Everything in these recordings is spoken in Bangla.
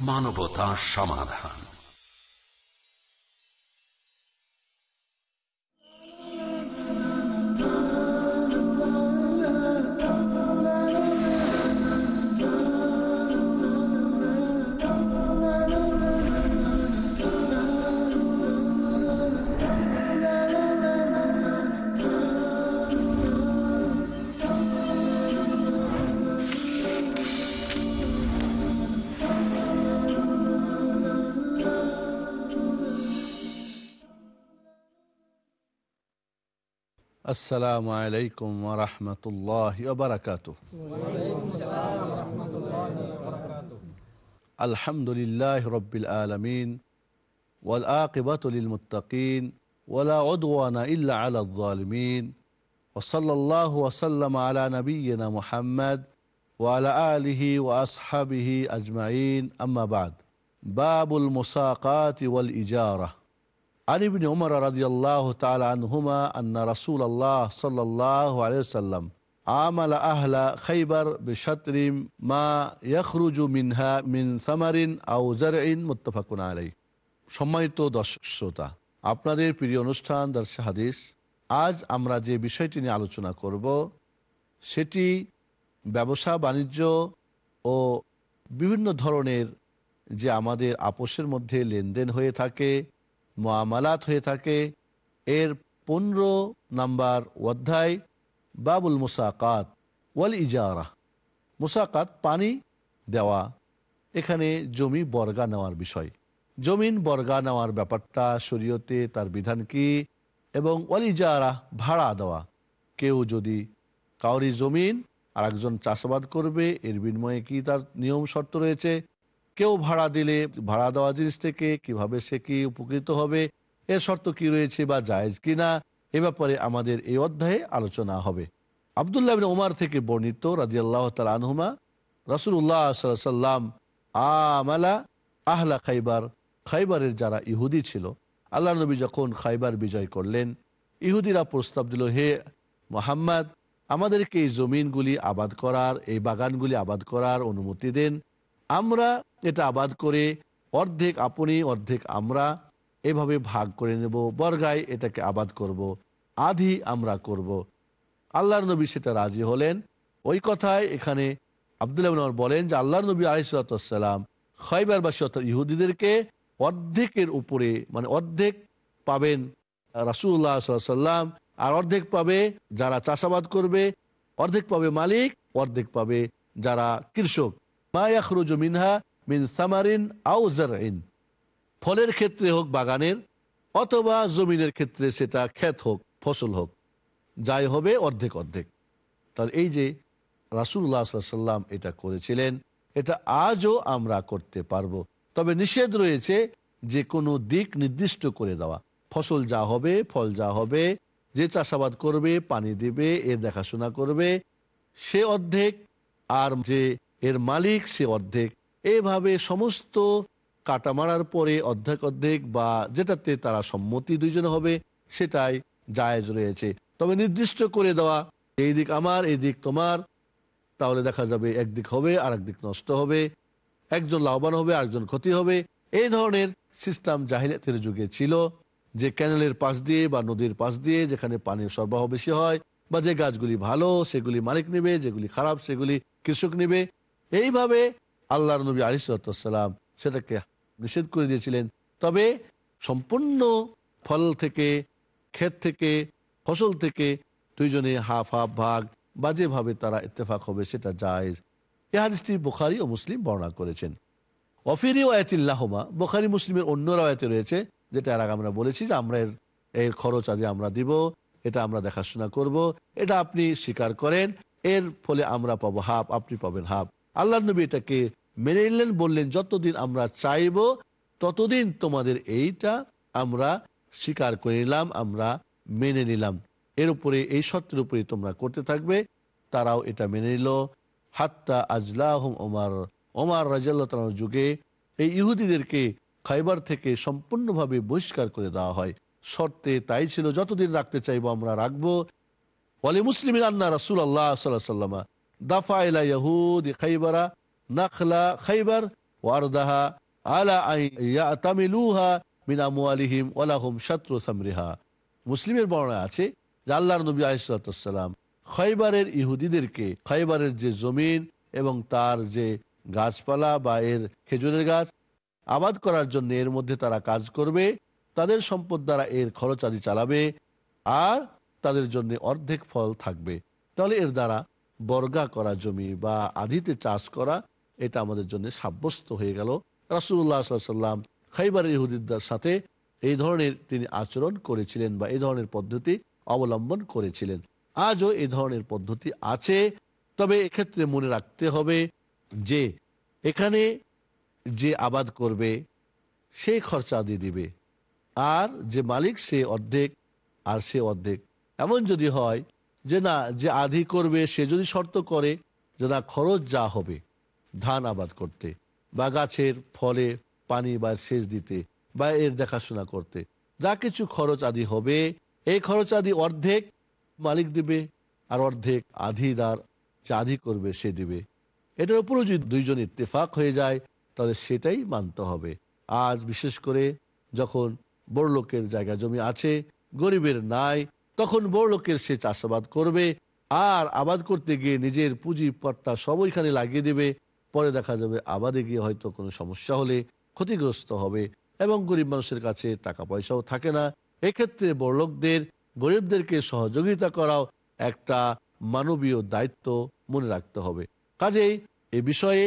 মানবতা সমাধান। السلام عليكم ورحمة الله وبركاته. الحمد لله رب العالمين والآقبة للمتقين ولا عدوان إلا على الظالمين وصلى الله وسلم على نبينا محمد وعلى آله وأصحابه أجمعين. أما بعد باب المساقات والإجارة. আলিবিন ওমর রাজি আল্লাহ তালহুমা আন্না রাসুল আল্লাহ সাল্লাহ আলাইসাল্লাম আমাল আহলা খাইবার বিশাতরিম মা ইয়াখরুজু মিনহা মিন সামারিন আউজার ইন মুত্তফাকুন আলাই সম্মানিত দর্শক, শ্রোতা, আপনাদের প্রিয় অনুষ্ঠান দর্শক হাদিস, আজ আমরা যে বিষয়টি নিয়ে আলোচনা করব, সেটি ব্যবসা, বাণিজ্য ও বিভিন্ন ধরনের যে আমাদের আপোষের মধ্যে লেনদেন হয়ে থাকে মামালাত হয়ে থাকে। এর পনেরো নাম্বার অধ্যায়, বাবুল মুসাকাত ওয়াল ইজারা। মুসাকাত পানি দেওয়া। এখানে জমি বর্গা নেওয়ার বিষয়। জমিন বর্গা নেওয়ার ব্যাপারটা শরীয়তে তার বিধান কি? এবং ওয়াল ইজারা, ভাড়া দেওয়া। কেউ যদি কাউরি জমিন আর একজন চাষাবাদ করবে, এর বিনিময়ে কি তার নিয়ম শর্ত রয়েছে? কেউ ভাড়া দিলে, ভাড়া দেওয়া জিনিস থেকে কীভাবে সে কি উপকৃত হবে এর শর্ত কি রয়েছে বা জায়েজ কিনা, এ ব্যাপারে আমাদের এই অধ্যায়ে আলোচনা হবে। আবদুল্লাহ ওমার থেকে বর্ণিত রাজি আল্লাহ তাল আনহুমা রসুল্লাহ সাল্লাম আমালা আহলা খাইবার, খাইবারের যারা ইহুদি ছিল আল্লাহ নবী যখন খাইবার বিজয় করলেন, ইহুদিরা প্রস্তাব দিল, হে মোহাম্মদ, আমাদেরকে এই জমিনগুলি আবাদ করার, এই বাগানগুলি আবাদ করার অনুমতি দেন, আমরা এটা আবাদ করে অর্ধেক আপনি, অর্ধেক আমরা এভাবে ভাগ করে নেব বর্গায় এটাকে আবাদ করব। আধি আমরা করব। আল্লাহর নবী সেটা রাজি হলেন ওই কথায় এখানে আবদুল্লাহ বলেন যে আল্লাহ নবী আলিসাল্লাম খয়বারবাসী অর্থাৎ ইহুদিদেরকে অর্ধেকের উপরে মানে অর্ধেক পাবেন রাসুল্লাহ সাল্লাম আর অর্ধেক পাবে যারা চাষাবাদ করবে, অর্ধেক পাবে মালিক, অর্ধেক পাবে যারা কৃষক মায়াখরুজ মিনহা মিন সামারিন আউ জারিন ফলের ক্ষেত্রে হোক, বাগানের, অথবা জমিনের ক্ষেত্রে সেটা ক্ষেত হোক, ফসল হোক, যাই হবে অর্ধেক অর্ধেক। তাহলে এই যে রাসুল্লাহ সাল্লাম এটা করেছিলেন, এটা আজও আমরা করতে পারব। তবে নিষেধ রয়েছে যে কোনো দিক নির্দিষ্ট করে দেওয়া। ফসল যা হবে, ফল যা হবে, যে চাষাবাদ করবে, পানি দিবে, এর দেখাশোনা করবে, সে অর্ধেক, আর যে এর মালিক সে অর্ধেক। এভাবে সমস্ত কাটা মারার পরে অর্ধেক অর্ধেক বা যেটাতে তারা সম্মতি দুইজনে হবে, সেটাই জায়েজ রয়েছে। তবে নির্দিষ্ট করে দেওয়া, এই দিক আমার, এই দিক তোমার, তাহলে দেখা যাবে একদিক হবে আর একদিক নষ্ট হবে। একজন লাভবান হবে, আরেকজন ক্ষতি হবে। এই ধরনের সিস্টেম জাহিলিয়াতের যুগে ছিল, যে ক্যানেলের পাশ দিয়ে বা নদীর পাশ দিয়ে যেখানে পানির সরবরাহ বেশি হয়, বা যে গাছগুলি ভালো, সেগুলি মালিক নেবে, যেগুলি খারাপ, সেগুলি কৃষক নেবে। এইভাবে আল্লাহর নবী আলিসাল্লাম সেটাকে নিষেধ করে দিয়েছিলেন। তবে সম্পূর্ণ ফল থেকে, ক্ষেত থেকে, ফসল থেকে দুইজনে হাফ হাফ ভাগ বা যেভাবে তারা ইত্তেফাক হবে সেটা জায়েজ। এ বোখারি ও মুসলিম বর্ণনা করেছেন। অফিরি ওয়াতিল্লাহমা বোখারি মুসলিমের অন্য রায়তে রয়েছে, যেটা আগে আমরা বলেছি যে আমরা এর এর খরচ আদি আমরা দিব, এটা আমরা দেখাশোনা করব, এটা আপনি স্বীকার করেন, এর ফলে আমরা পাবো হাফ, আপনি পাবেন হাফ। আল্লাহ নবী এটাকে মেনে নিলেন, বললেন, যতদিন আমরা চাইব, ততদিন তোমাদের এইটা আমরা স্বীকার করে নিলাম, আমরা মেনে নিলাম। এর উপরে, এই সত্যের উপরে তোমরা করতে থাকবে। তারাও এটা মেনে নিল। হাত্তা আজলাহ ওমার ওমার রাজাল্লাহ যুগে এই ইহুদিদেরকে খাইবার থেকে সম্পূর্ণভাবে বহিষ্কার করে দেওয়া হয়। শর্তে তাই ছিল, যতদিন রাখতে চাইব, আমরা রাখব। বলে মুসলিম আন্না রাসুল আল্লাহ সাল্লামা দাফা ইলা ইয়াহুদ খাইবারা নাখলা খাইবার, ওয়ারদাহা আলা আই ইয়াতামিলুহা মিন আমওয়ালিহিম ওয়ালাহুম শাত্রু সামরিহা। মুসলিমের বর্ণনা আছে যে আল্লাহর নবী আলাইসালাম খয়বারের ইহুদিদেরকে খয়বারের যে জমিন এবং তার যে গাছপালা বা এর খেজুরের গাছ আবাদ করার জন্য এর মধ্যে তারা কাজ করবে, তাদের সম্পদ দ্বারা এর খরচ আদি চালাবে আর তাদের জন্য অর্ধেক ফল থাকবে। তাহলে এর দ্বারা বর্গা করা জমি বা আধিতে চাষ করা এটা আমাদের জন্য সাব্যস্ত হয়ে গেল। রাসুল্লাহ সাল্লাম খাইবার ইহুদিদের সাথে এই ধরনের তিনি আচরণ করেছিলেন বা এই ধরনের পদ্ধতি অবলম্বন করেছিলেন। আজও এই ধরনের পদ্ধতি আছে, তবে এক্ষেত্রে মনে রাখতে হবে যে এখানে যে আবাদ করবে, সে খরচা দিয়ে দিবে। আর যে মালিক, সে অর্ধেক আর সে অর্ধেক। এমন যদি হয় যে না, যে আধি করবে, সে যদি শর্ত করে যে না, খরচ যা হবে ধান আবাদ করতে, বা গাছের ফলে পানি বা সেচ দিতে, বা এর দেখাশোনা করতে। যা কিছু খরচ আদি হবে, এই খরচ আদি অর্ধেক মালিক দিবে আর অর্ধেক আধিদার যে আধি করবে, সে দিবে। এটার উপরও যদি দুইজন ইত্তেফাক হয়ে যায়, তাহলে সেটাই মানতে হবে। আজ বিশেষ করে যখন বড় লোকের জায়গা জমি আছে, গরিবের নাই, তখন বড় লোকের সে চাষাবাদ করবে, আর আবাদ করতে গিয়ে নিজের পুঁজি পট্টা সব ওইখানে লাগিয়ে দেবে পরে দেখা যাবে আবাদে গিয়ে হয়তো কোনো সমস্যা হলে ক্ষতিগ্রস্ত হবে এবং গরিব মানুষের কাছে টাকা পয়সাও থাকে না। এক্ষেত্রে বড়লোকদের, গরিবদেরকে সহযোগিতা করাও একটা মানবীয় দায়িত্ব মনে রাখতে হবে। কাজেই এ বিষয়ে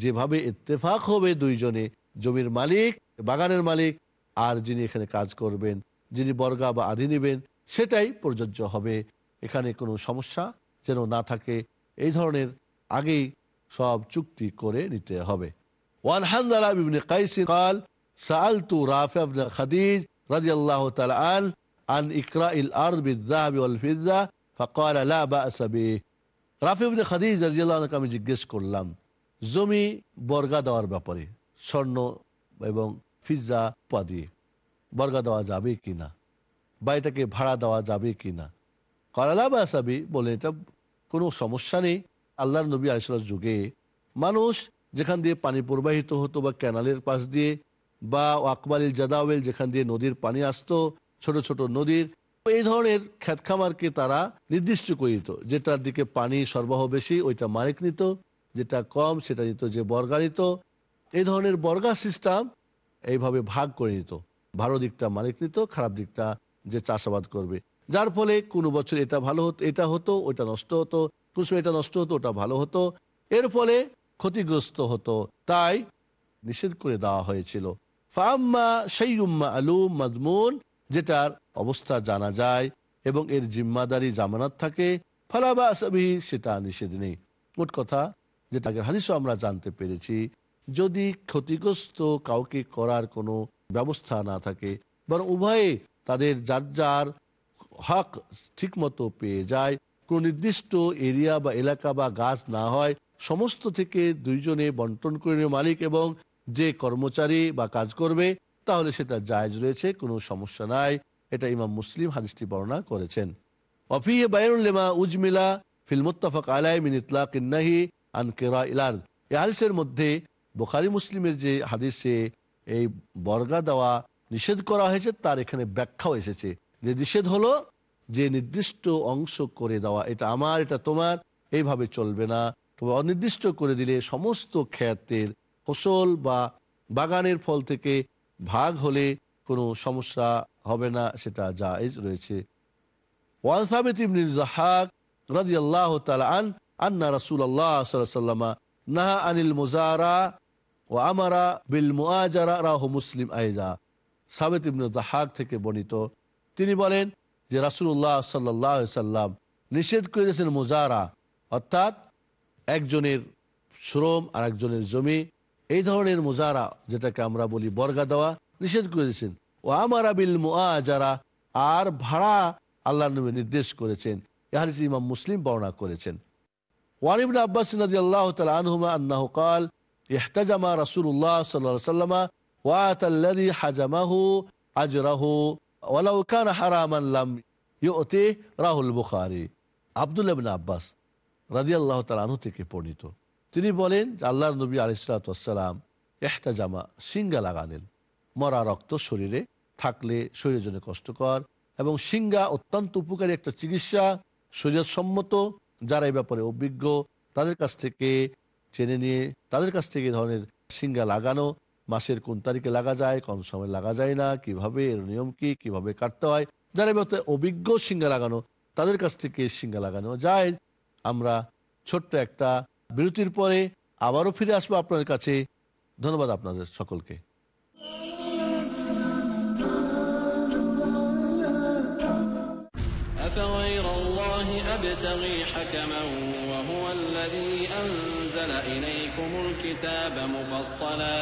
যেভাবে ইত্তেফাক হবে দুইজনে, জমির মালিক, বাগানের মালিক আর যিনি এখানে কাজ করবেন, যিনি বর্গা বা আধি নেবেন, সেটাই প্রযোজ্য হবে। এখানে কোনো সমস্যা যেন না থাকে। এই ধরনের আগেই সব চুক্তি করে নিতে হবে ওয়ান হানজালা ইবনে কাইস قال سألت رافع بن خديج رضي الله تعالى عنه عن إكراء الأرض بالذهب والفضة فقال لا بأس به রাফি ইবনে খাদিজ রাদিয়াল্লাহু আনহু আমি জিজ্ঞেস করলাম জমি বর্গা দেওয়ার ব্যাপারে স্বর্ণ এবং ফিজা উপাধি বর্গা দেওয়া যাবে কিনা বা এটাকে ভাড়া দেওয়া যাবে কিনা করালা বা সাবি বলে এটা কোনো সমস্যা নেই আল্লাহর নবী আলিসাল্লার যুগে মানুষ যেখান দিয়ে পানি প্রবাহিত হতো বা ক্যানালের পাশ দিয়ে বা আকবালিল জাদাওয়েল যেখান দিয়ে নদীর পানি আসতো, ছোট ছোট নদীর, এই ধরনের খ্যাত খামারকে তারা নির্দিষ্ট করে দিত। যেটার দিকে পানি সরবরাহ বেশি, ওইটা মালিক নিত, যেটা কম, সেটা নিত যে বর্গা নিত। এই ধরনের বর্গা সিস্টেম এইভাবে ভাগ করে নিত। ভালো দিকটা মালিক নিত, খারাপ দিকটা যে চাষাবাদ করবে। যার ফলে কোনো বছর এটা ভালো হতো, এটা হতো ওটা নষ্ট হতো কোন সময় এটা নষ্ট হতো, ওটা ভালো হতো। এর ফলে ক্ষতিগ্রস্ত হতো। তাই নিষেধ করে দেওয়া হয়েছিল। ফাম্মা সেইম্মা আলুম মাজমুন, যেটার অবস্থা জানা যায় এবং এর জিম্মাদারি জামানত থাকে ফালাবা আসাবি সেটা নিষেধ নেই। মোট কথা যেটা আগের আমরা জানতে পেরেছি, যদি ক্ষতিগ্রস্ত কাউকে করার কোনো ব্যবস্থা না থাকে, বরং উভয়ে তাদের যার যার হক ঠিকমতো পেয়ে যায় কোন নির্দিষ্ট এরিয়া বা এলাকা বা গাছ না হয়, সমস্ত থেকে দুইজনে বন্টন করে নেবে মালিক এবং যে কর্মচারী বা কাজ করবে, তাহলে সেটা জায়জ রয়েছে, কোনো সমস্যা নাই। এটা ইমাম মুসলিম হাদিসটি বর্ণনা করেছেন। উজমিলা ফিল মুত্তাফাক আলাই মিন ইতলাক ইন্নাহি আন কেরা হাদিসের মধ্যে বোখারি মুসলিমের যে হাদিসে এই বর্গা দেওয়া নিষেধ করা হয়েছে, তার এখানে ব্যাখ্যাও এসেছে। যে নিষেধ হলো যে নির্দিষ্ট অংশ করে দেওয়া, এটা আমার, এটা তোমার, এইভাবে চলবে না। তবে অনির্দিষ্ট করে দিলে সমস্ত খ্যাতের ফসল বা বাগানের ফল থেকে ভাগ হলে কোনো সমস্যা হবে না, সেটা জায়েজ রয়েছে। আন ওয়াসাল্লাম নাহা আনিল মুজারা ও আমারা বিল মুসলিম থেকে বর্ণিত। তিনি বলেন যে রাসুল্লাহ সাল্লাহ সাল্লাম নিষেধ করে দিয়েছেন মোজারা, অর্থাৎ একজনের শ্রম আর একজনের জমি, এই ধরনের মুজারা যেটাকে আমরা বলি বর্গা দেওয়া নিষেধ করে দিয়েছেন ও আমার আবিল যারা আর ভাড়া আল্লাহ নবী নির্দেশ করেছেন। এহারিস ইমাম মুসলিম বর্ণনা করেছেন। ওয়ানিবিন আব্বাস নদী আল্লাহ আনহুমা আন্নাহ কাল, ইহতাজামা রাসুল্লাহ সাল্লাহ সাল্লামা ওয়াতাল্লাদি হাজামাহু আজরাহু। রাহুল বুখারি আবদুল্লাবিন আব্বাস রাজি আল্লাহ আনু থেকে পর্ণিত তিনি বলেন আল্লাহ নবী আলিসালাম একটা জামা সিঙ্গা লাগালেন। মরা রক্ত শরীরে থাকলে শরীরের জন্য কষ্টকর এবং সিঙ্গা অত্যন্ত উপকারী একটা চিকিৎসা শরীর সম্মত যারা এই ব্যাপারে অভিজ্ঞ, তাদের কাছ থেকে জেনে নিয়ে, তাদের কাছ থেকে ধরনের সিঙ্গা লাগানো মাসের কোন তারিখে লাগা যায় কোন সময় লাগা যায় না কিভাবে এর নিয়ম কি কিভাবে কাটতে হয় যারা এই ব্যাপারে অভিজ্ঞ সিঙ্গা লাগানো তাদের কাছ থেকে সিঙ্গা লাগানো যায় আমরা ছোট্ট একটা বিরতির পরে আবারও ফিরে আসবো আপনাদের কাছে ধন্যবাদ আপনাদের সকলকে أفغير الله أبتغي حكما وهو الذي أنزل إليكم الكتاب مفصلا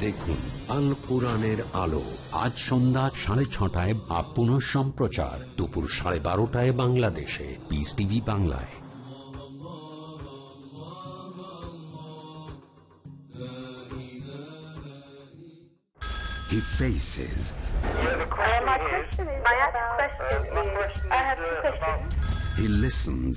দেখুন আল কোরআনের আলো আজ সন্ধ্যা সাড়ে ছটায় বা পুনঃ সম্প্রচার দুপুর সাড়ে বারোটায় বাংলাদেশে পিস টিভি বাংলায় He faces Uh, my question is, I have two questions. he listens,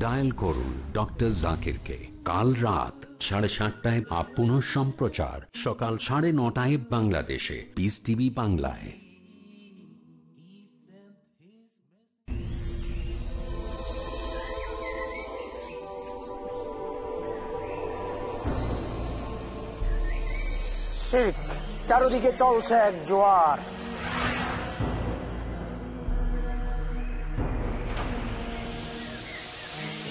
Dial করুন ডক্টর জাকিরকে। কাল রাত সাড়ে সাতটায় আপ পুনঃ সম্প্রচার সকাল সাড়ে নটায় বাংলাদেশে। পিস টিভি বাংলায়। চারদিকে চলছে এক জোয়ার।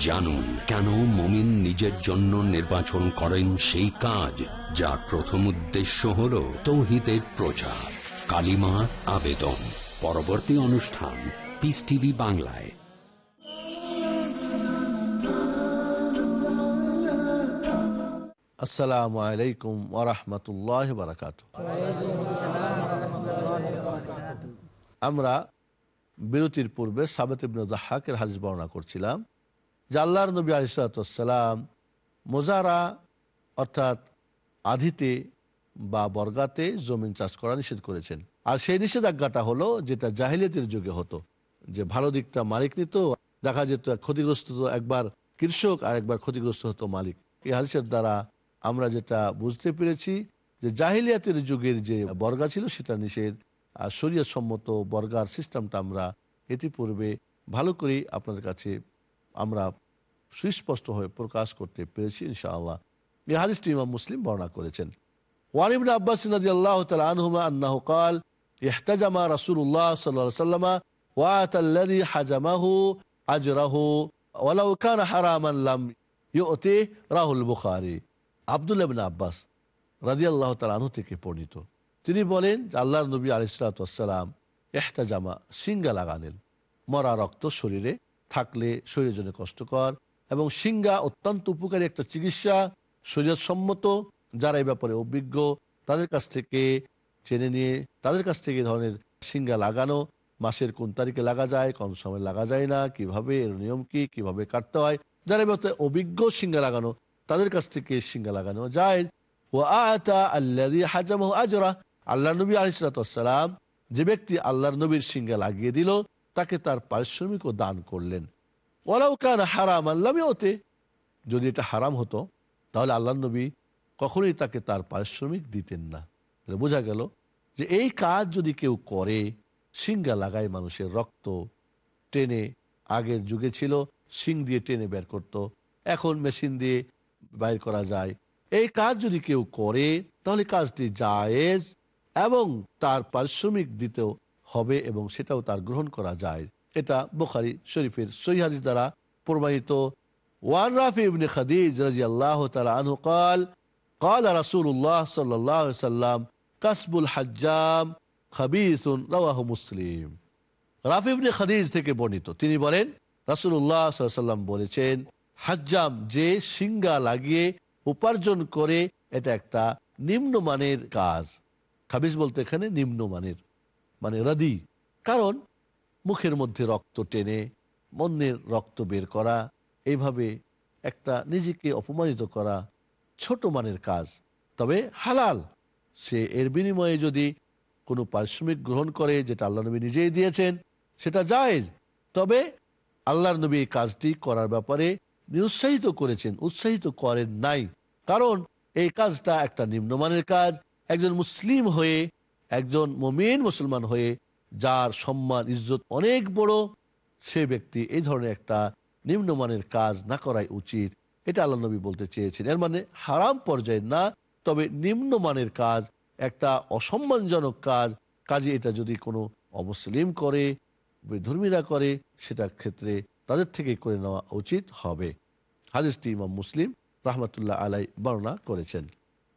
জানুন কেন মমিন নিজের জন্য নির্বাচন করেন সেই কাজ, যার প্রথম উদ্দেশ্য হল তৌহিদের প্রচার। কালিমা আবেদন। পরবর্তী অনুষ্ঠান পিস টিভি বাংলায়। আসসালামু আলাইকুম ওরহমতুল্লাহ বারাকাত। আমরা বিরতির পূর্বে সাবেত ইবনে জাহাকের হাদিস বর্ণনা করছিলাম। যে আল্লাহর নবী আলিসালাম মোজারা অর্থাৎ আধিতে বা বর্গাতে জমিন চাষ করা নিষেধ করেছেন। আর সেই নিষেধাজ্ঞাটা হলো যেটা জাহিলিয়াতের যুগে হতো, যে ভালো দিকটা মালিক নিত, দেখা যেত ক্ষতিগ্রস্ত একবার কৃষক আর একবার ক্ষতিগ্রস্ত হতো মালিক। এই হাদিসের দ্বারা আমরা যেটা বুঝতে পেরেছি যে জাহিলিয়াতের যুগের যে বর্গা ছিল সেটা নিষেধ, আর সম্মত বর্গার সিস্টেমটা আমরা ইতিপূর্বে ভালো করে আপনাদের কাছে আমরা সুস্পষ্টভাবে প্রকাশ করতে পেরেছি, ইনশাআল্লাহ। এই ইমাম মুসলিম বর্ণনা করেছেন। ওয়ানিবিন আব্বাস নদী আল্লাহ তালহুমা আন্না কাল, ইহতাজামা রাসুল্লাহ সাল্লা সাল্লামা ওয়াতাল্লাদি হাজামাহু আজরাহু, ওয়ালাউ কান হারামান লাম ইউতি রাহুল বুখারি। আব্দুল আবিন আব্বাস রাজি আল্লাহ তালু থেকে পণ্ডিত তিনি বলেন আল্লাহ নবী আলিসালাম এহতাজামা সিঙ্গা লাগানেন মরা রক্ত শরীরে থাকলে শরীরের জন্য কষ্টকর এবং সিঙ্গা অত্যন্ত উপকারী একটা চিকিৎসা। শরীর সম্মত যারা এই ব্যাপারে অভিজ্ঞ, তাদের কাছ থেকে জেনে নিয়ে, তাদের কাছ থেকে ধরনের সিঙ্গা লাগানো, মাসের কোন তারিখে লাগা যায়, কোন সময় লাগা যায় না, কীভাবে, এর নিয়ম কি, কীভাবে কাটতে হয়, যারা এই ব্যাপারে অভিজ্ঞ সিঙ্গা লাগানো, তাদের কাছ থেকে সিঙ্গা লাগানো যায়। ও আতা আল্লাহ হাজামাহ আজরা আল্লাহ নবী আলিসালাম যে ব্যক্তি আল্লাহর নবীর সিঙ্গা লাগিয়ে দিল তাকে তার পারিশ্রমিকও দান করলেন। ওরাও কান হারাম আল্লামে ওতে যদি এটা হারাম হতো, তাহলে আল্লাহ নবী কখনোই তাকে তার পারিশ্রমিক দিতেন না। বোঝা গেল যে এই কাজ যদি কেউ করে সিঙ্গা লাগায় মানুষের রক্ত, টেনে আগের যুগে ছিল, শিং দিয়ে টেনে বের করত, এখন মেশিন দিয়ে বাইর করা যায়। এই কাজ যদি কেউ করে, তাহলে কাজটি জায়েজ এবং তার পারিশ্রমিক দিতেও হবে এবং সেটাও তার গ্রহণ করা যায় এটা বোখারি শরীফের সহিহাদিস দ্বারা প্রমাণিত ওয়ান রাফি ইবনে খাদিজ রাদিয়াল্লাহু তাআলা আনহু قال قال رسول الله صلى الله عليه وسلم كسب الحجام خبيث رواه মুসলিম রাফি ইবনে খাদিজ থেকে বর্ণিত তিনি বলেন রাসূলুল্লাহ সাল্লাল্লাহু আলাইহি সাল্লাম বলেছেন হাজ্জাম যে সিঙ্গা লাগিয়ে উপার্জন করে এটা একটা নিম্নমানের কাজ খাবিজ বলতে এখানে নিম্নমানের মানে রাদি। কারণ মুখের মধ্যে রক্ত টেনে মন্যের রক্ত বের করা, এইভাবে একটা নিজেকে অপমানিত করা ছোট মানের কাজ। তবে হালাল। সে এর বিনিময়ে যদি কোনো পারিশ্রমিক গ্রহণ করে, যেটা আল্লাহ নবী নিজেই দিয়েছেন, সেটা জায়েজ। তবে আল্লাহর নবী এই কাজটি করার ব্যাপারে নিরুৎসাহিত করেছেন, উৎসাহিত করেন নাই। কারণ এই কাজটা একটা নিম্নমানের কাজ। একজন মুসলিম হয়ে একজন মমিন মুসলমান হয়ে যার সম্মান, ইজ্জত অনেক বড়, সে ব্যক্তি এই ধরনের একটা নিম্নমানের কাজ না করাই উচিত। এটা আল্লাহ নবী বলতে চেয়েছেন। এর মানে হারাম পর্যায়ে না, তবে নিম্নমানের কাজ একটা অসম্মানজনক কাজ। কাজে এটা যদি কোনো অমুসলিম করে ধর্মীরা করে সেটা ক্ষেত্রে তাদের থেকে করে নেওয়া উচিত হবে। হাদিসটি ইমাম মুসলিম রহমতুল্লাহ আলাই বর্ণনা করেছেন।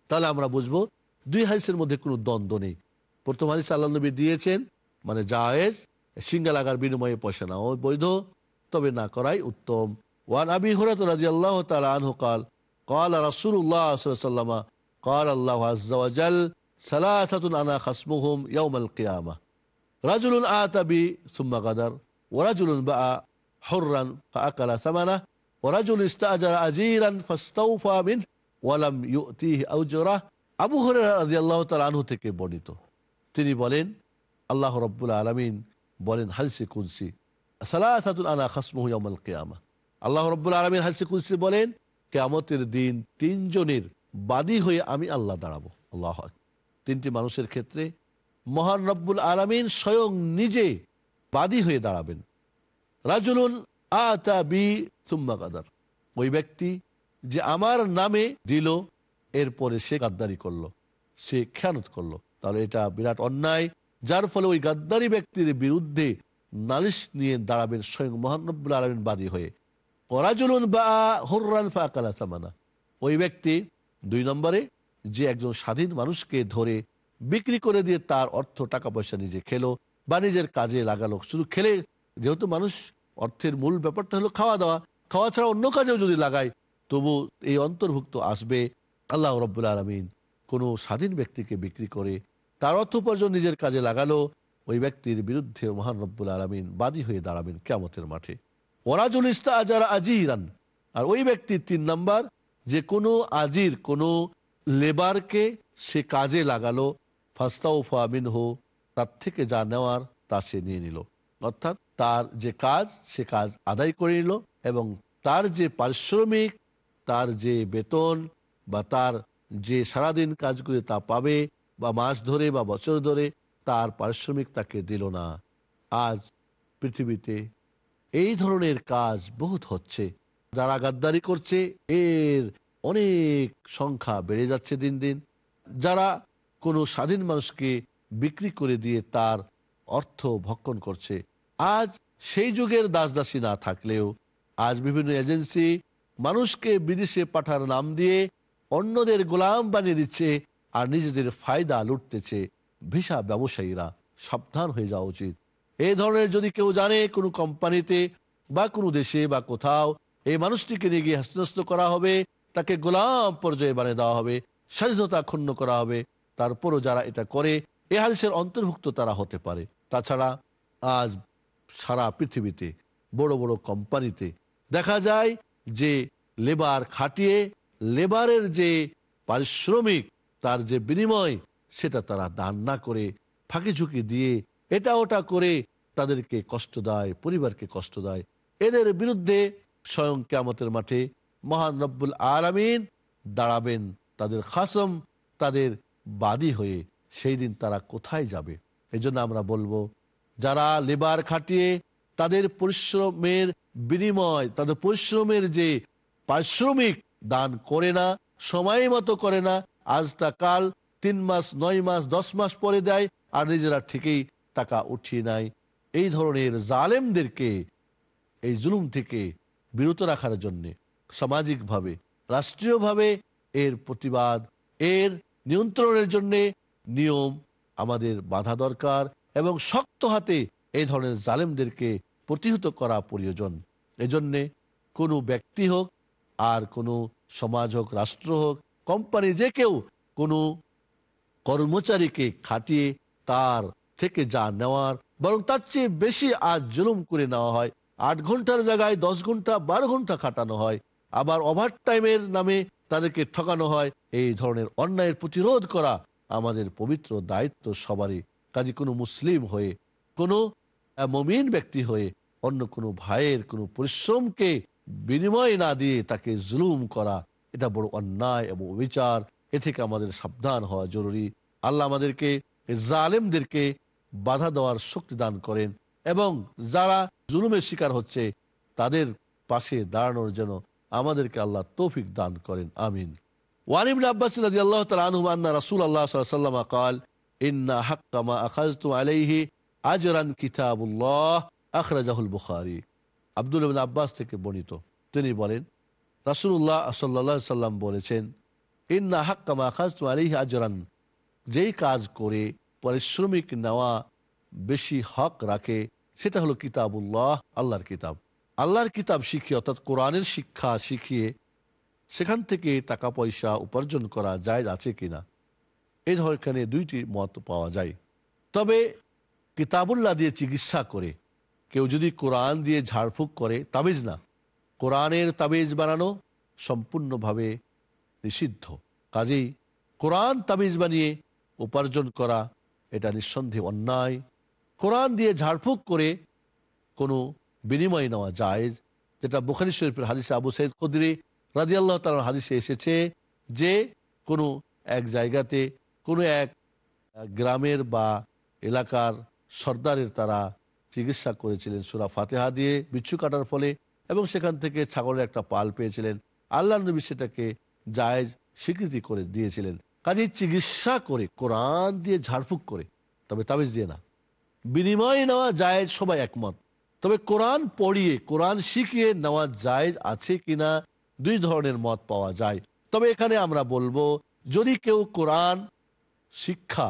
তাহলে আমরা বুঝব, দুই হাদিসের মধ্যে কোনো দ্বন্দ্ব নেই। প্রথম হাদিস আল্লাহ নবী দিয়েছেন মানে জায়েজ সিঙ্গা লাগার বিনিময়ে পয়সা নাও বৈধ তবে না করাই উত্তম ওয়ান আবি হুরাত রাজি আল্লাহ তালা আনহু কাল قال رسول الله صلى الله عليه وسلم قال الله عز وجل ثلاثة أنا خصمهم يوم القيامة رجل آتى بي ثم غدر ورجل باع حرا فأكل ثمنه ورجل استأجر أجيرا فاستوفى منه ওয়ালাম ইউতিহি আউজরা আবু হুরায়রা রাদিয়াল্লাহু তাআলা আনহু থেকে বর্ণিত তিনি বলেন, আল্লাহ রাব্বুল আলামিন বলেন, হাদিসে কুদসি, সালাসাতুন আনা ইয়াউমাল কিয়ামা। আল্লাহ রাব্বুল আলামিন হাদিসে কুদসি বলেন, কিয়ামতের দিন তিনজনের বাদী হয়ে আমি আল্লাহ দাঁড়াবো। আল্লাহ তিনটি মানুষের ক্ষেত্রে মহান রব্বুল আলামিন স্বয়ং নিজে বাদী হয়ে দাঁড়াবেন। রাজুলুন আতা বি সুম্মা ওই ব্যক্তি যে আমার নামে দিল, এরপরে সে গাদ্দারি করল, সে খেয়ানত করল। তাহলে এটা বিরাট অন্যায়, যার ফলে ওই গাদ্দারি ব্যক্তির বিরুদ্ধে নালিশ নিয়ে দাঁড়াবেন স্বয়ং মহানবুল আলমিন বাদী হয়ে। ওরাজুলুন বা হর্রান ফাকালা সামানা। ওই ব্যক্তি দুই নম্বরে, যে একজন স্বাধীন মানুষকে ধরে বিক্রি করে দিয়ে তার অর্থ টাকা পয়সা নিজে খেলো বা নিজের কাজে লাগালো, শুধু খেলে, যেহেতু মানুষ অর্থের মূল ব্যাপারটা হলো খাওয়া দাওয়া, খাওয়া ছাড়া অন্য কাজেও যদি লাগায়, তবু এই অন্তর্ভুক্ত আসবে আল্লাহ রব্বুল আলমিন। কোনো স্বাধীন ব্যক্তিকে বিক্রি করে তার অর্থ উপার্জন নিজের কাজে লাগালো, ওই ব্যক্তির বিরুদ্ধে মহান রব্বুল আলমিন বাদী হয়ে দাঁড়াবেন কেমতের মাঠে। ওরাজুল ইস্তা আজারা আজিরান। আর ওই ব্যক্তির তিন নাম্বার, যে কোনো আজির, কোনো লেবারকে সে কাজে লাগালো, ফাস্তাউফা হো তার থেকে যা নেওয়ার তা সে নিয়ে নিল। অর্থাৎ তার যে কাজ, সে কাজ আদায় করে নিল এবং তার যে পারিশ্রমিক, তার যে বেতন বা তার যে সারাদিন কাজ করে তা পাবে বা মাস ধরে বা বছর ধরে তার পারিশ্রমিক তাকে দিল না। আজ পৃথিবীতে এই ধরনের কাজ বহুত হচ্ছে। যারা গাদ্দারি করছে, এর অনেক সংখ্যা বেড়ে যাচ্ছে দিন দিন। যারা কোনো স্বাধীন মানুষকে বিক্রি করে দিয়ে তার অর্থ ভক্ষণ করছে, আজ সেই যুগের দাসদাসী না থাকলেও আজ বিভিন্ন এজেন্সি মানুষকে বিদেশে পাঠার নাম দিয়ে অন্যদের গোলাম বানিয়ে দিচ্ছে আর নিজেদের ফায়দা লুটতেছে ভিসা ব্যবসায়ীরা সাবধান হয়ে যাওয়া উচিত। এই ধরনের যদি কেউ জানে কোনো কোম্পানিতে বা কোনো দেশে বা কোথাও এই মানুষটিকে নিয়ে গিয়ে হস্তনস্ত করা হবে, তাকে গোলাম পর্যায়ে বানিয়ে দেওয়া হবে, স্বাধীনতা ক্ষুণ্ণ করা হবে, তারপরও যারা এটা করে, এ হাদিসের অন্তর্ভুক্ত তারা হতে পারে। তাছাড়া আজ সারা পৃথিবীতে বড় বড় কোম্পানিতে দেখা যায় যে লেবার খাটিয়ে লেবারের যে পারিশ্রমিক তার যে বিনিময়, সেটা তারা দান না করে, ফাঁকি ঝুঁকি দিয়ে এটা ওটা করে তাদেরকে কষ্ট দেয়, পরিবারকে কষ্ট দেয়। এদের বিরুদ্ধে স্বয়ং কেমতের মাঠে মহান রব্বুল আলামিন দাঁড়াবেন। তাদের খাসম তাদের বাদী হয়ে সেই দিন তারা কোথায় যাবে? এই আমরা বলব, যারা লেবার খাটিয়ে তাদের পরিশ্রমের বিনিময়, তাদের পরিশ্রমের যে পারিশ্রমিক দান করে না, সময় মতো করে না আজটা কাল তিন মাস, নয় মাস, দশ মাস পরে দেয় আর নিজেরা ঠিকই টাকা উঠিয়ে নেয়। এই ধরনের জালেমদেরকে এই জুলুম থেকে বিরত রাখার জন্য সামাজিকভাবে, রাষ্ট্রীয়ভাবে এর প্রতিবাদ, এর নিয়ন্ত্রণের জন্য নিয়ম আমাদের বাধা দরকার এবং শক্ত হাতে এই ধরনের জালেমদেরকে প্রতিহত করা প্রয়োজন। এজন্যে কোনো ব্যক্তি হোক আর কোনো সমাজ হোক, রাষ্ট্র হোক কোম্পানি যে কেউ কোনো কর্মচারীকে খাটিয়ে তার থেকে যা নেওয়ার, বরং তার চেয়ে বেশি আজ জুলুম করে নেওয়া হয়। আট ঘণ্টার জায়গায় দশ ঘণ্টা, বারো ঘণ্টা খাটানো হয়। আবার ওভার টাইমের নামে তাদেরকে ঠকানো হয়। এই ধরনের অন্যায়ের প্রতিরোধ করা আমাদের পবিত্র দায়িত্ব সবারই। কাজে কোনো মুসলিম হয়ে, কোনো মমিন ব্যক্তি হয়ে, অন্য কোনো ভাইয়ের কোনো পরিশ্রমকে বিনিময় না দিয়ে তাকে জুলুম করা এটা বড় অন্যায় এবং বিচার এ থেকে আমাদের সাবধান হওয়া জরুরি। আল্লাহ আমাদেরকে জালেমদেরকে বাধা দেওয়ার শক্তি দান করেন এবং যারা জুলুমের শিকার হচ্ছে, তাদের পাশে দাঁড়ানোর জন্য আমাদেরকে আল্লাহ তৌফিক দান করেন। আমিন। ওয়ানিবিন আব্বাস রাজি আল্লাহ তালুমান্না রাসুল আল্লাহ সাল্লাম কাল, ইন্না হাক্কামা আখাজতু আলাইহি আজরান কিতাবুল্লাহ আখরাজাহুল বুখারি। আব্দুল আব্বাস থেকে বর্ণিত। তিনি বলেন রাসূলুল্লাহ সাল্লাল্লাহু আলাইহি সাল্লাম বলেছেন, ইন্না হাক্কা মা আখাযতু আলাইহি আজরান। যেই কাজ করে পারিশ্রমিক নেওয়া বেশি হক রাখে, সেটা হলো কিতাবুল্লাহ, আল্লাহর কিতাব। আল্লাহর কিতাব শিখিয়ে, অর্থাৎ কোরআনের শিক্ষা শিখিয়ে সেখান থেকে টাকা পয়সা উপার্জন করা যায় আছে কিনা? এই ধর এখানে দুইটি মত পাওয়া যায়। তবে কিতাবুল্লাহ দিয়ে চিকিৎসা করে, কেউ যদি কোরআন দিয়ে ঝাড়ফুঁক করে, তাবিজ না। কোরআনের তাবিজ বানানো সম্পূর্ণভাবে নিষিদ্ধ। কাজেই কোরআন তাবিজ বানিয়ে উপার্জন করা এটা নিঃসন্দেহে অন্যায়। কোরআন দিয়ে ঝাড়ফুঁক করে কোনো বিনিময় নেওয়া যায় যেটা বুখারি শরীফের হাদিসে আবু সৈয়দ কদরি রাজি আল্লাহ তালার হাদিসে এসেছে যে কোনো এক জায়গাতে কোনো এক গ্রামের বা এলাকার সর্দারের তারা চিকিৎসা করেছিলেন। সুরা ফাতেহা দিয়ে বিচ্ছু কাটার ফলে এবং সেখান থেকে ছাগলের একটা পাল পেয়েছিলেন। আল্লাহ নবী সেটাকে জায়েজ স্বীকৃতি করে দিয়েছিলেন। কাজে চিকিৎসা করে, কোরআন দিয়ে ঝাড়ফুঁক করে, তবে তাবিজ দিয়ে না। বিনিময় নেওয়া জায়েজ সবাই একমত। তবে কোরআন পড়িয়ে, কোরআন শিখিয়ে নেওয়া জায়েজ আছে কিনা, দুই ধরনের মত পাওয়া যায়। তবে এখানে আমরা বলব, যদি কেউ কোরআন, শিক্ষা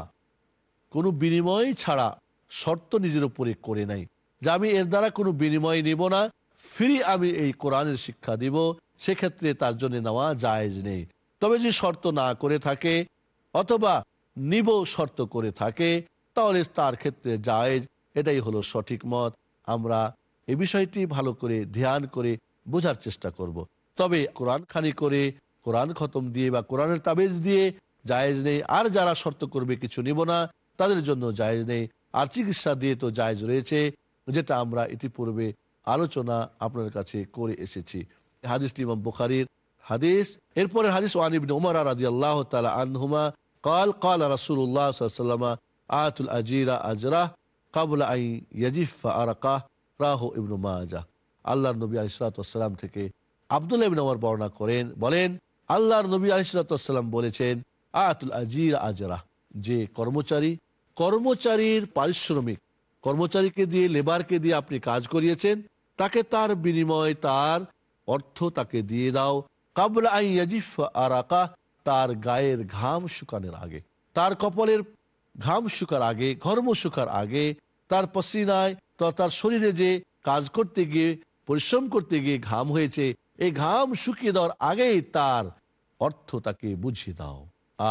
কোনো বিনিময় ছাড়া শর্ত নিজের উপরে করে নাই যে আমি এর দ্বারা কোনো বিনিময় নিব না ফ্রি আমি এই কোরআনের শিক্ষা দিব, সেক্ষেত্রে তার জন্য নেওয়া জায়েজ নেই। তবে যে শর্ত না করে থাকে অথবা নিব শর্ত করে থাকে, তাহলে তার ক্ষেত্রে জায়েজ। এটাই হলো সঠিক মত। আমরা এই বিষয়টি ভালো করে ধ্যান করে বোঝার চেষ্টা করব। তবে কোরআন খানি করে, কোরআন খতম দিয়ে বা কোরআনের তাবেজ দিয়ে জায়েজ নেই। আর যারা শর্ত করবে কিছু নিব না, তাদের জন্য জায়েজ নেই। আর চিকিৎসা দিয়ে তো জায়েজ রয়েছে, যেটা আমরা ইতিপূর্বে আলোচনা আপনার কাছে করে এসেছি। হাদিস ইমাম বুখারির হাদিস। এরপরে হাদিস ওয়ানিবিন উমর রাজি আল্লাহ তালা আনহুমা কাল কাল রাসুল্লাহ সাল্লামা আতুল আজিরা আজরাহ কাবুল আই ইয়াজিফা আরাকা রাহ ইবনু মাজা আল্লাহ নবী আলিসালাম থেকে আবদুল্লাহ ইবিন বর্ণনা করেন, বলেন, আল্লাহর নবী আলিসালাম বলেছেন, আতুল আজির আজরা যে কর্মচারী, কর্মচারীর পারিশ্রমিক কর্মচারীকে দিয়ে লেবারকে দিয়ে আপনি কাজ করিয়েছেন, তাকে তার বিনিময় তার অর্থ তাকে দিয়ে দাও। কাবলা আইয়াজিফ আরাকা, তার গায়ের ঘাম শুকানোর আগে। তার কপালের ঘাম শুকার আগে, ঘর্ম শুকার আগে, তার পসিনায় তার শরীরে যে কাজ করতে গিয়ে, পরিশ্রম করতে গিয়ে ঘাম হয়েছে এই ঘাম শুকিয়ে দেওয়ার আগেই তার অর্থ তাকে বুঝিয়ে দাও।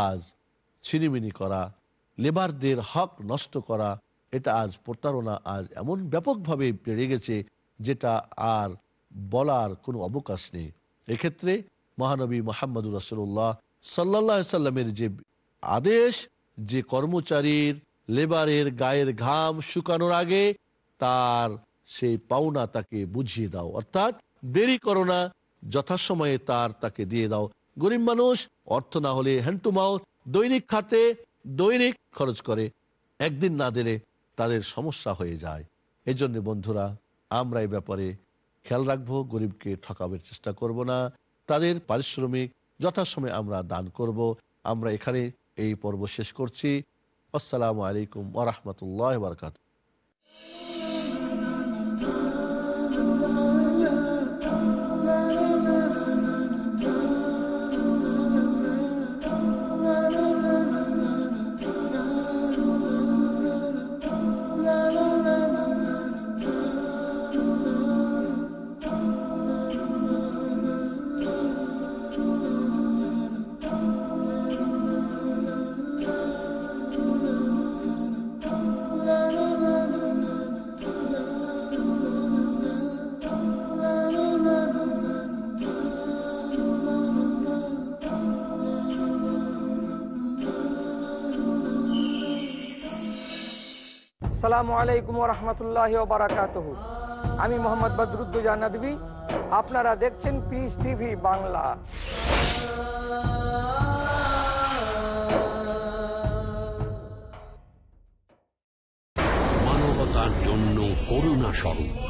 আজ ছিনিমিনি করা লেবারদের হক নষ্ট করা এটা আজ প্রতারণা আজ এমন ব্যাপকভাবে বেড়ে গেছে যেটা আর বলার কোনো অবকাশ নেই। এক্ষেত্রে মহানবী মোহাম্মদুর রসুল্লাহ সাল্লাহ সাল্লামের যে আদেশ, যে কর্মচারীর লেবারের গায়ের ঘাম শুকানোর আগে তার সেই পাওনা তাকে বুঝিয়ে দাও। অর্থাৎ দেরি করো না, যথাসময়ে তার তাকে দিয়ে দাও। গরিব মানুষ, অর্থ না হলে হ্যান্ড টু মাউথ, দৈনিক খাতে দৈনিক খরচ করে। একদিন না দিলে তাদের সমস্যা হয়ে যায়। এই জন্য বন্ধুরা, আমরা এই ব্যাপারে খেয়াল রাখব, গরিবকে ঠকাবের চেষ্টা করব না। তাদের পারিশ্রমিক যথাসময়ে আমরা দান করব। আমরা এখানে এই পর্ব শেষ করছি। আসসালামু আলাইকুম ওরহমতুল্লাহ বারকাত আসসালামু আলাইকুম রহমতুল্লাহ বারাকাত আমি মোহাম্মদ বদরুদ্দুজা নদী আপনারা দেখছেন পিস টিভি বাংলা। মানবতার জন্য করুণা স্বরূপ।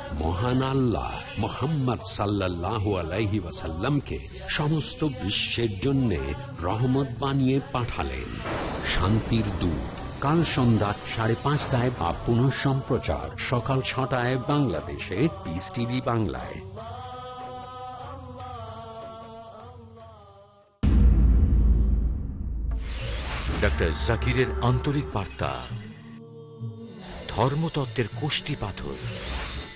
মহান আল্লাহ মোহাম্মদ সাল্লাহ আলাইহি ওয়াসাল্লামকে সমস্ত বিশ্বের জন্য রহমত বানিয়ে পাঠালেন। শান্তির দূত। কাল সন্ধ্যা সাড়ে পাঁচটায় বা পুনঃ সম্প্রচার। সকাল ছটায় বাংলাদেশে পিস টিভি বাংলায়। ডক্টর জাকিরের আন্তরিক বার্তা। ধর্মতত্ত্বের কোষ্টি পাথর।